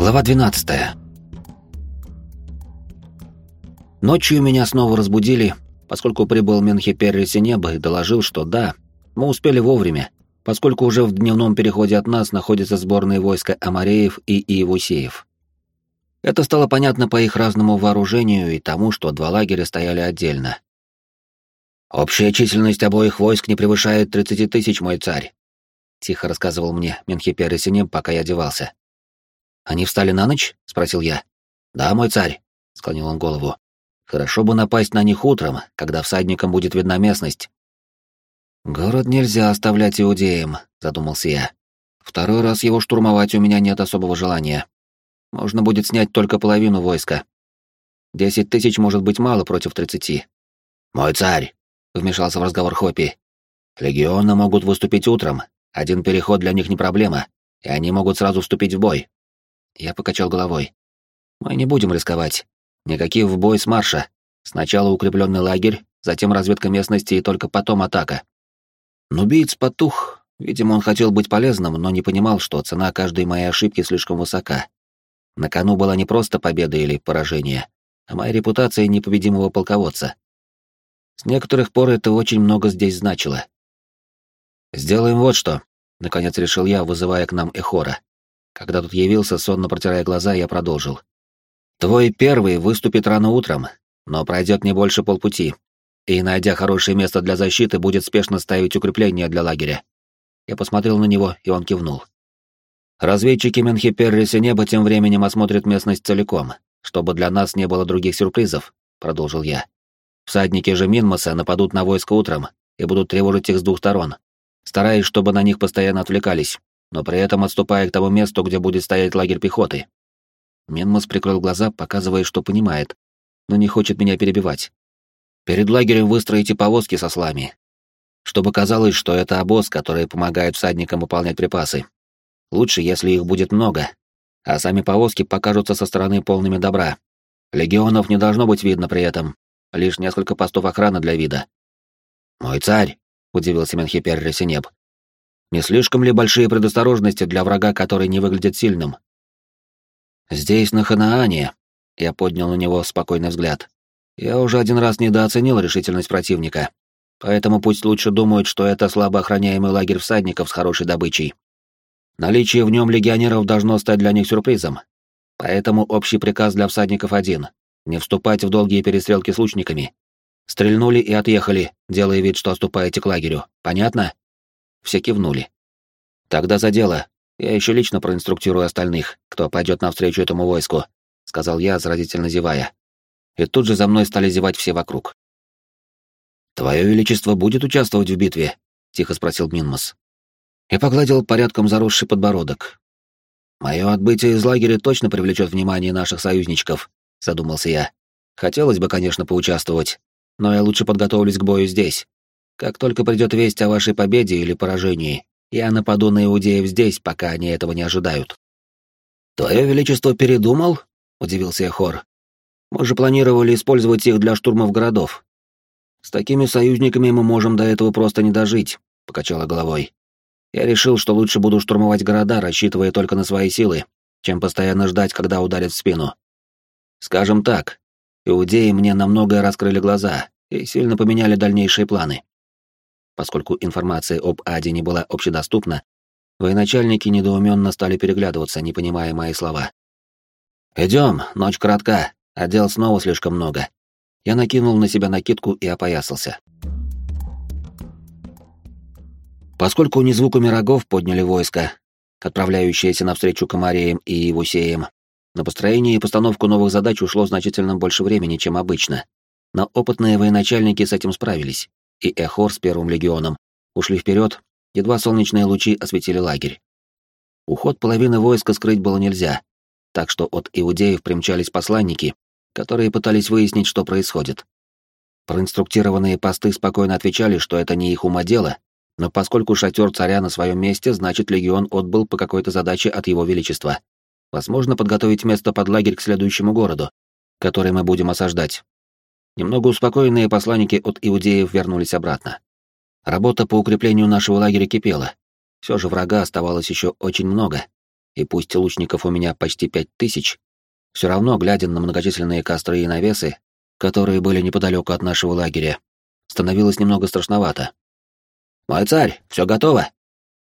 Глава 12. Ночью меня снова разбудили, поскольку прибыл Менхиперри Синеба и доложил, что да, мы успели вовремя, поскольку уже в дневном переходе от нас находятся сборные войска Амареев и Иевусеев. Это стало понятно по их разному вооружению и тому, что два лагеря стояли отдельно. «Общая численность обоих войск не превышает 30 тысяч, мой царь», — тихо рассказывал мне Менхипер Синеб, пока я одевался. «Они встали на ночь?» — спросил я. «Да, мой царь», — склонил он голову. «Хорошо бы напасть на них утром, когда всадникам будет видна местность». «Город нельзя оставлять иудеям», — задумался я. «Второй раз его штурмовать у меня нет особого желания. Можно будет снять только половину войска. Десять тысяч может быть мало против тридцати». «Мой царь», — вмешался в разговор Хоппи. «Легионы могут выступить утром. Один переход для них не проблема, и они могут сразу вступить в бой. Я покачал головой. Мы не будем рисковать. Никаких в бой с марша. Сначала укрепленный лагерь, затем разведка местности и только потом атака. Нубиец потух. Видимо, он хотел быть полезным, но не понимал, что цена каждой моей ошибки слишком высока. На кону была не просто победа или поражение, а моя репутация непобедимого полководца. С некоторых пор это очень много здесь значило. «Сделаем вот что», — наконец решил я, вызывая к нам Эхора. Когда тут явился, сонно протирая глаза, я продолжил. «Твой первый выступит рано утром, но пройдет не больше полпути, и, найдя хорошее место для защиты, будет спешно ставить укрепления для лагеря». Я посмотрел на него, и он кивнул. Разведчики Менхиперриса неба тем временем осмотрят местность целиком, чтобы для нас не было других сюрпризов, продолжил я. Всадники же Минмоса нападут на войско утром и будут тревожить их с двух сторон, стараясь, чтобы на них постоянно отвлекались но при этом отступая к тому месту, где будет стоять лагерь пехоты. Менмос прикрыл глаза, показывая, что понимает, но не хочет меня перебивать. Перед лагерем выстроите повозки со слами, чтобы казалось, что это обоз, который помогает всадникам выполнять припасы. Лучше, если их будет много, а сами повозки покажутся со стороны полными добра. Легионов не должно быть видно при этом, лишь несколько постов охраны для вида. «Мой царь!» — удивился Менхипер Ресенеб. Не слишком ли большие предосторожности для врага, который не выглядит сильным? Здесь, на Ханаане, я поднял на него спокойный взгляд. Я уже один раз недооценил решительность противника, поэтому пусть лучше думают, что это слабо охраняемый лагерь всадников с хорошей добычей. Наличие в нем легионеров должно стать для них сюрпризом. Поэтому общий приказ для всадников один — не вступать в долгие перестрелки с лучниками. Стрельнули и отъехали, делая вид, что отступаете к лагерю. Понятно? Все кивнули. «Тогда за дело. Я еще лично проинструктирую остальных, кто пойдет навстречу этому войску», — сказал я, заразительно зевая. И тут же за мной стали зевать все вокруг. «Твое Величество будет участвовать в битве?» — тихо спросил Минмос. Я погладил порядком заросший подбородок. «Мое отбытие из лагеря точно привлечет внимание наших союзничков», — задумался я. «Хотелось бы, конечно, поучаствовать, но я лучше подготовлюсь к бою здесь, как только придет весть о вашей победе или поражении, я нападу на иудеев здесь, пока они этого не ожидают». «Твое Величество передумал?» — удивился хор. «Мы же планировали использовать их для штурмов городов». «С такими союзниками мы можем до этого просто не дожить», — покачала головой. «Я решил, что лучше буду штурмовать города, рассчитывая только на свои силы, чем постоянно ждать, когда ударят в спину. Скажем так, иудеи мне на многое раскрыли глаза и сильно поменяли дальнейшие планы. Поскольку информация об Аде не была общедоступна, военачальники недоуменно стали переглядываться, не понимая мои слова. «Идем, ночь коротка, а дел снова слишком много». Я накинул на себя накидку и опоясался. Поскольку не звуками рогов подняли войско, отправляющиеся навстречу Комареям и Евусеям, на построение и постановку новых задач ушло значительно больше времени, чем обычно. Но опытные военачальники с этим справились и Эхор с Первым легионом ушли вперед, едва солнечные лучи осветили лагерь. Уход половины войска скрыть было нельзя, так что от иудеев примчались посланники, которые пытались выяснить, что происходит. Проинструктированные посты спокойно отвечали, что это не их ума дело, но поскольку шатер царя на своем месте, значит, легион отбыл по какой-то задаче от его величества. Возможно, подготовить место под лагерь к следующему городу, который мы будем осаждать. Немного успокоенные посланники от иудеев вернулись обратно. Работа по укреплению нашего лагеря кипела. Все же врага оставалось еще очень много. и пусть лучников у меня почти пять тысяч, все равно, глядя на многочисленные костры и навесы, которые были неподалеку от нашего лагеря, становилось немного страшновато. «Мой царь, все готово!»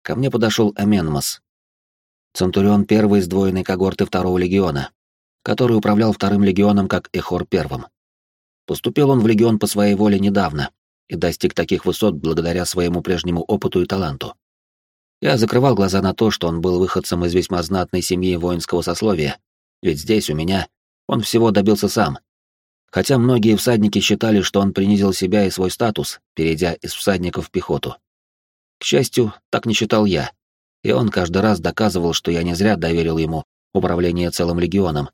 Ко мне подошел Аменмос. Центурион первой сдвоенной когорты второго легиона, который управлял вторым легионом как Эхор первым. Поступил он в легион по своей воле недавно и достиг таких высот благодаря своему прежнему опыту и таланту. Я закрывал глаза на то, что он был выходцем из весьма знатной семьи воинского сословия, ведь здесь, у меня, он всего добился сам. Хотя многие всадники считали, что он принизил себя и свой статус, перейдя из всадников в пехоту. К счастью, так не считал я, и он каждый раз доказывал, что я не зря доверил ему управление целым легионом.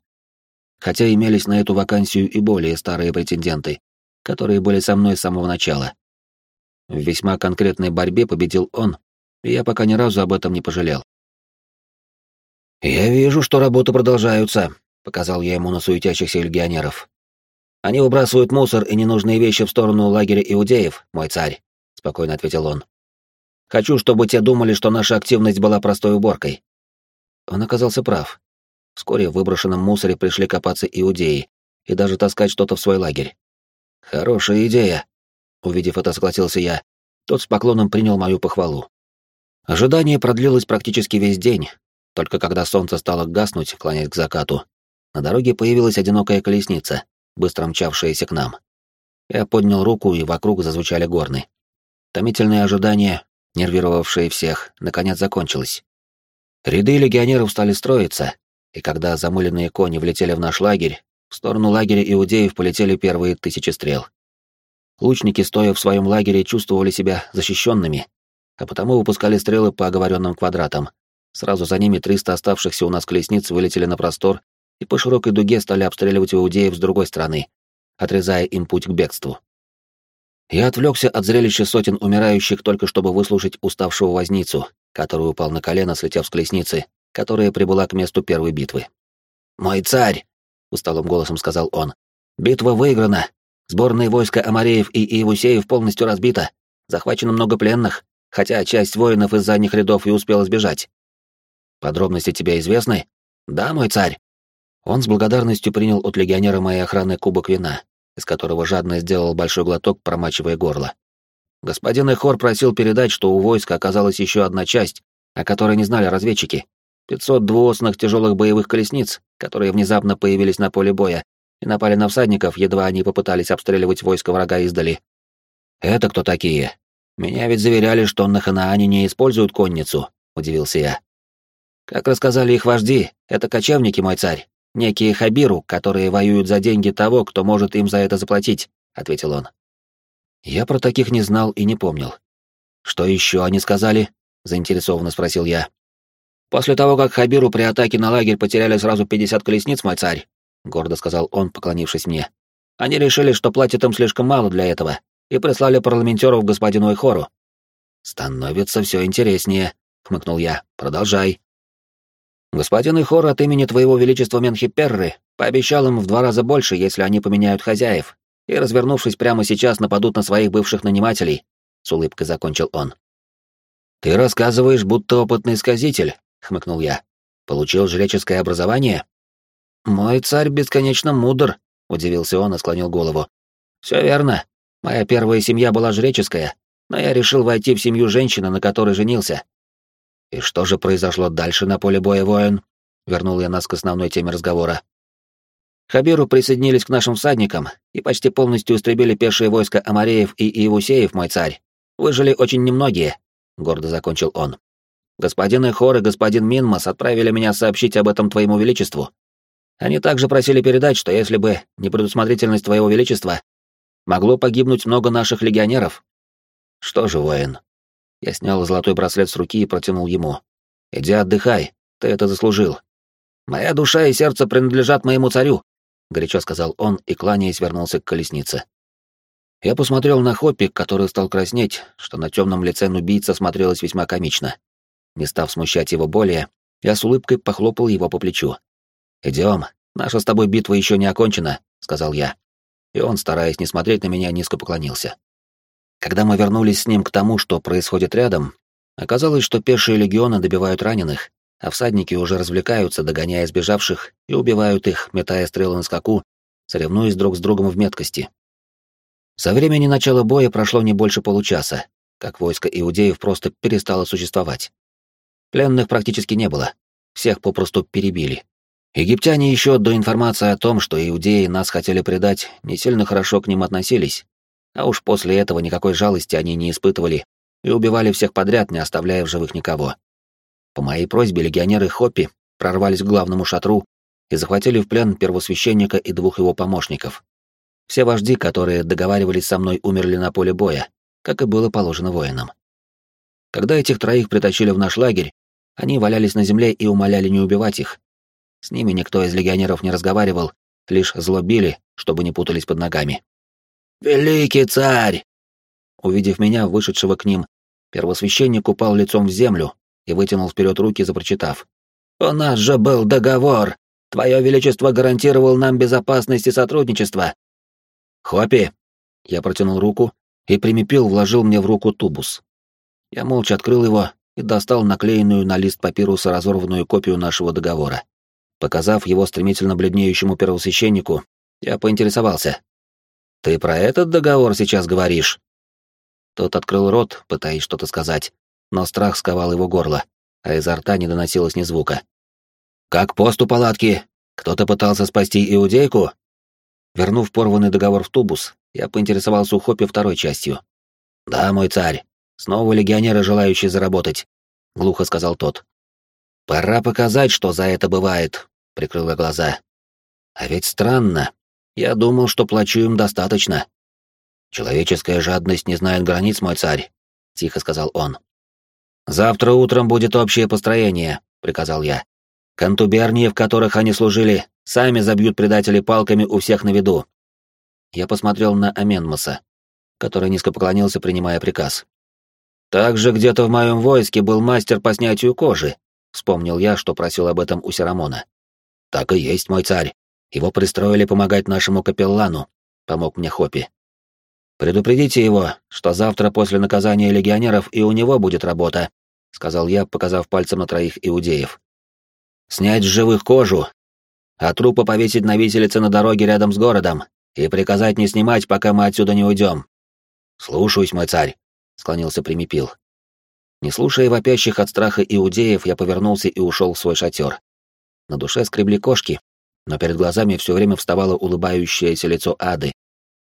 Хотя имелись на эту вакансию и более старые претенденты, которые были со мной с самого начала. В весьма конкретной борьбе победил он, и я пока ни разу об этом не пожалел. «Я вижу, что работы продолжаются», — показал я ему на суетящихся легионеров. «Они выбрасывают мусор и ненужные вещи в сторону лагеря иудеев, мой царь», — спокойно ответил он. «Хочу, чтобы те думали, что наша активность была простой уборкой». Он оказался прав. Вскоре в выброшенном мусоре пришли копаться иудеи и даже таскать что-то в свой лагерь. «Хорошая идея», — увидев это, согласился я. Тот с поклоном принял мою похвалу. Ожидание продлилось практически весь день, только когда солнце стало гаснуть, кланяясь к закату, на дороге появилась одинокая колесница, быстро мчавшаяся к нам. Я поднял руку, и вокруг зазвучали горны. Томительное ожидание, нервировавшее всех, наконец закончилось. Ряды легионеров стали строиться, и когда замыленные кони влетели в наш лагерь, в сторону лагеря иудеев полетели первые тысячи стрел. Лучники, стоя в своем лагере, чувствовали себя защищенными, а потому выпускали стрелы по оговоренным квадратам. Сразу за ними 300 оставшихся у нас колесниц вылетели на простор и по широкой дуге стали обстреливать иудеев с другой стороны, отрезая им путь к бегству. Я отвлекся от зрелища сотен умирающих только чтобы выслушать уставшего возницу, который упал на колено, слетев с колесницы, которая прибыла к месту первой битвы. «Мой царь!» — усталым голосом сказал он. «Битва выиграна. Сборные войска Амареев и Иевусеев полностью разбита. Захвачено много пленных, хотя часть воинов из задних рядов и успела сбежать. Подробности тебе известны? Да, мой царь. Он с благодарностью принял от легионера моей охраны кубок вина, из которого жадно сделал большой глоток, промачивая горло. Господин Эхор просил передать, что у войска оказалась еще одна часть, о которой не знали разведчики. 500 двуосных тяжелых боевых колесниц, которые внезапно появились на поле боя и напали на всадников, едва они попытались обстреливать войско врага издали. «Это кто такие? Меня ведь заверяли, что на Ханаане не используют конницу», — удивился я. «Как рассказали их вожди, это кочевники, мой царь, некие хабиру, которые воюют за деньги того, кто может им за это заплатить», — ответил он. Я про таких не знал и не помнил. «Что еще они сказали?» — заинтересованно спросил я. «После того, как Хабиру при атаке на лагерь потеряли сразу 50 колесниц, мой царь», — гордо сказал он, поклонившись мне. «Они решили, что платят им слишком мало для этого, и прислали парламентеров господину Эхору». «Становится все интереснее», — хмыкнул я. «Продолжай». «Господин Эхор от имени твоего величества Менхиперры пообещал им в два раза больше, если они поменяют хозяев, и, развернувшись прямо сейчас, нападут на своих бывших нанимателей», — с улыбкой закончил он. «Ты рассказываешь, будто опытный сказитель», — хмыкнул я. «Получил жреческое образование?» «Мой царь бесконечно мудр», — удивился он и склонил голову. «Все верно. Моя первая семья была жреческая, но я решил войти в семью женщины, на которой женился». «И что же произошло дальше на поле боя, воин?» — вернул я нас к основной теме разговора. Хабиру присоединились к нашим всадникам и почти полностью истребили пешие войска Амареев и Иевусеев, мой царь. Выжили очень немногие, — гордо закончил он. Господин Эхор и господин Минмас отправили меня сообщить об этом твоему величеству. Они также просили передать, что если бы не предусмотрительность твоего величества, могло погибнуть много наших легионеров. Что же, воин? Я снял золотой браслет с руки и протянул ему. Иди отдыхай, ты это заслужил. Моя душа и сердце принадлежат моему царю, горячо сказал он и, кланяясь, вернулся к колеснице. Я посмотрел на Хоппи, который стал краснеть, что на темном лице нубийца смотрелось весьма комично. Не став смущать его более, я с улыбкой похлопал его по плечу. «Идем, наша с тобой битва еще не окончена», — сказал я. И он, стараясь не смотреть на меня, низко поклонился. Когда мы вернулись с ним к тому, что происходит рядом, оказалось, что пешие легионы добивают раненых, а всадники уже развлекаются, догоняя сбежавших и убивают их, метая стрелы на скаку, соревнуясь друг с другом в меткости. Со времени начала боя прошло не больше получаса, как войско иудеев просто перестало существовать. Пленных практически не было, всех попросту перебили. Египтяне еще до информации о том, что иудеи нас хотели предать, не сильно хорошо к ним относились, а уж после этого никакой жалости они не испытывали и убивали всех подряд, не оставляя в живых никого. По моей просьбе легионеры Хоппи прорвались к главному шатру и захватили в плен первосвященника и двух его помощников. Все вожди, которые договаривались со мной, умерли на поле боя, как и было положено воинам. Когда этих троих притащили в наш лагерь, они валялись на земле и умоляли не убивать их. С ними никто из легионеров не разговаривал, лишь злобили, чтобы не путались под ногами. «Великий царь!» Увидев меня, вышедшего к ним, первосвященник упал лицом в землю и вытянул вперед руки, запрочитав. «У нас же был договор! Твое Величество гарантировал нам безопасность и сотрудничество!» «Хопи!» Я протянул руку, и Примепил вложил мне в руку тубус. Я молча открыл его и достал наклеенную на лист папируса разорванную копию нашего договора. Показав его стремительно бледнеющему первосвященнику, я поинтересовался. «Ты про этот договор сейчас говоришь?» Тот открыл рот, пытаясь что-то сказать, но страх сковал его горло, а изо рта не доносилось ни звука. «Как пост у палатки? Кто-то пытался спасти иудейку?» Вернув порванный договор в тубус, я поинтересовался у Хоппи второй частью. «Да, мой царь, снова легионеры, желающие заработать», — глухо сказал тот. «Пора показать, что за это бывает», — прикрыла глаза. «А ведь странно. Я думал, что плачу им достаточно». «Человеческая жадность не знает границ, мой царь», — тихо сказал он. «Завтра утром будет общее построение», — приказал я. «Контубернии, в которых они служили, сами забьют предателей палками у всех на виду». Я посмотрел на Аменмоса, который низко поклонился, принимая приказ. «Также где-то в моем войске был мастер по снятию кожи», — вспомнил я, что просил об этом у Серамона. «Так и есть, мой царь. Его пристроили помогать нашему капеллану», — помог мне Хопи. «Предупредите его, что завтра после наказания легионеров и у него будет работа», — сказал я, показав пальцем на троих иудеев. «Снять с живых кожу, а трупы повесить на виселице на дороге рядом с городом и приказать не снимать, пока мы отсюда не уйдем». «Слушаюсь, мой царь», — склонился Примепил. Не слушая вопящих от страха иудеев, я повернулся и ушел в свой шатер. На душе скребли кошки, но перед глазами все время вставало улыбающееся лицо Ады,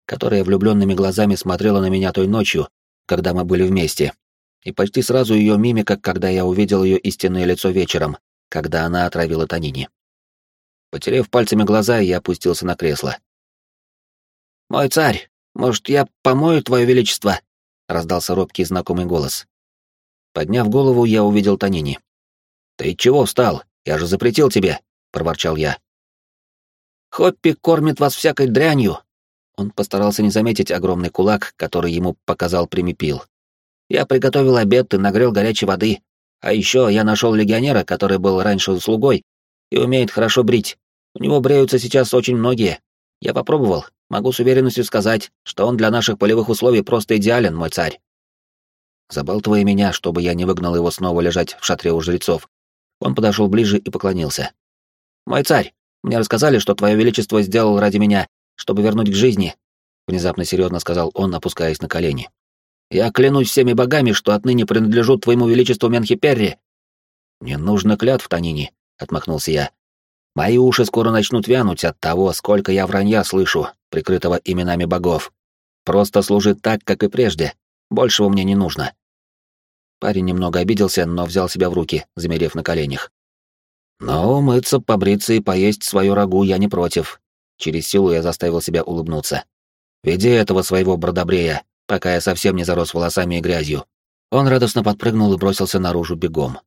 которая влюбленными глазами смотрела на меня той ночью, когда мы были вместе. И почти сразу ее мимика, когда я увидел ее истинное лицо вечером, когда она отравила Танини. Потерев пальцами глаза, я опустился на кресло. «Мой царь, может, я помою твое величество?» — раздался робкий знакомый голос. Подняв голову, я увидел Танини. «Ты чего встал? Я же запретил тебе!» — проворчал я. «Хоппи кормит вас всякой дрянью, он постарался не заметить огромный кулак, который ему показал Примипил. «Я приготовил обед и нагрел горячей воды. А еще я нашел легионера, который был раньше слугой и умеет хорошо брить. У него бреются сейчас очень многие. Я попробовал. Могу с уверенностью сказать, что он для наших полевых условий просто идеален, мой царь». Забалтывая меня, чтобы я не выгнал его снова лежать в шатре у жрецов, он подошел ближе и поклонился. «Мой царь, мне рассказали, что твое величество сделал ради меня, чтобы вернуть к жизни», — внезапно серьезно сказал он, опускаясь на колени. «Я клянусь всеми богами, что отныне принадлежу твоему величеству Менхиперри». «Не нужно клятв, Танини», — отмахнулся я. «Мои уши скоро начнут вянуть от того, сколько я вранья слышу, прикрытого именами богов. Просто служи так, как и прежде. Большего мне не нужно». Парень немного обиделся, но взял себя в руки, замерев на коленях. «Но умыться, побриться и поесть свою рагу я не против. Через силу я заставил себя улыбнуться. «Веди этого своего бродобрея, пока я совсем не зарос волосами и грязью». Он радостно подпрыгнул и бросился наружу бегом.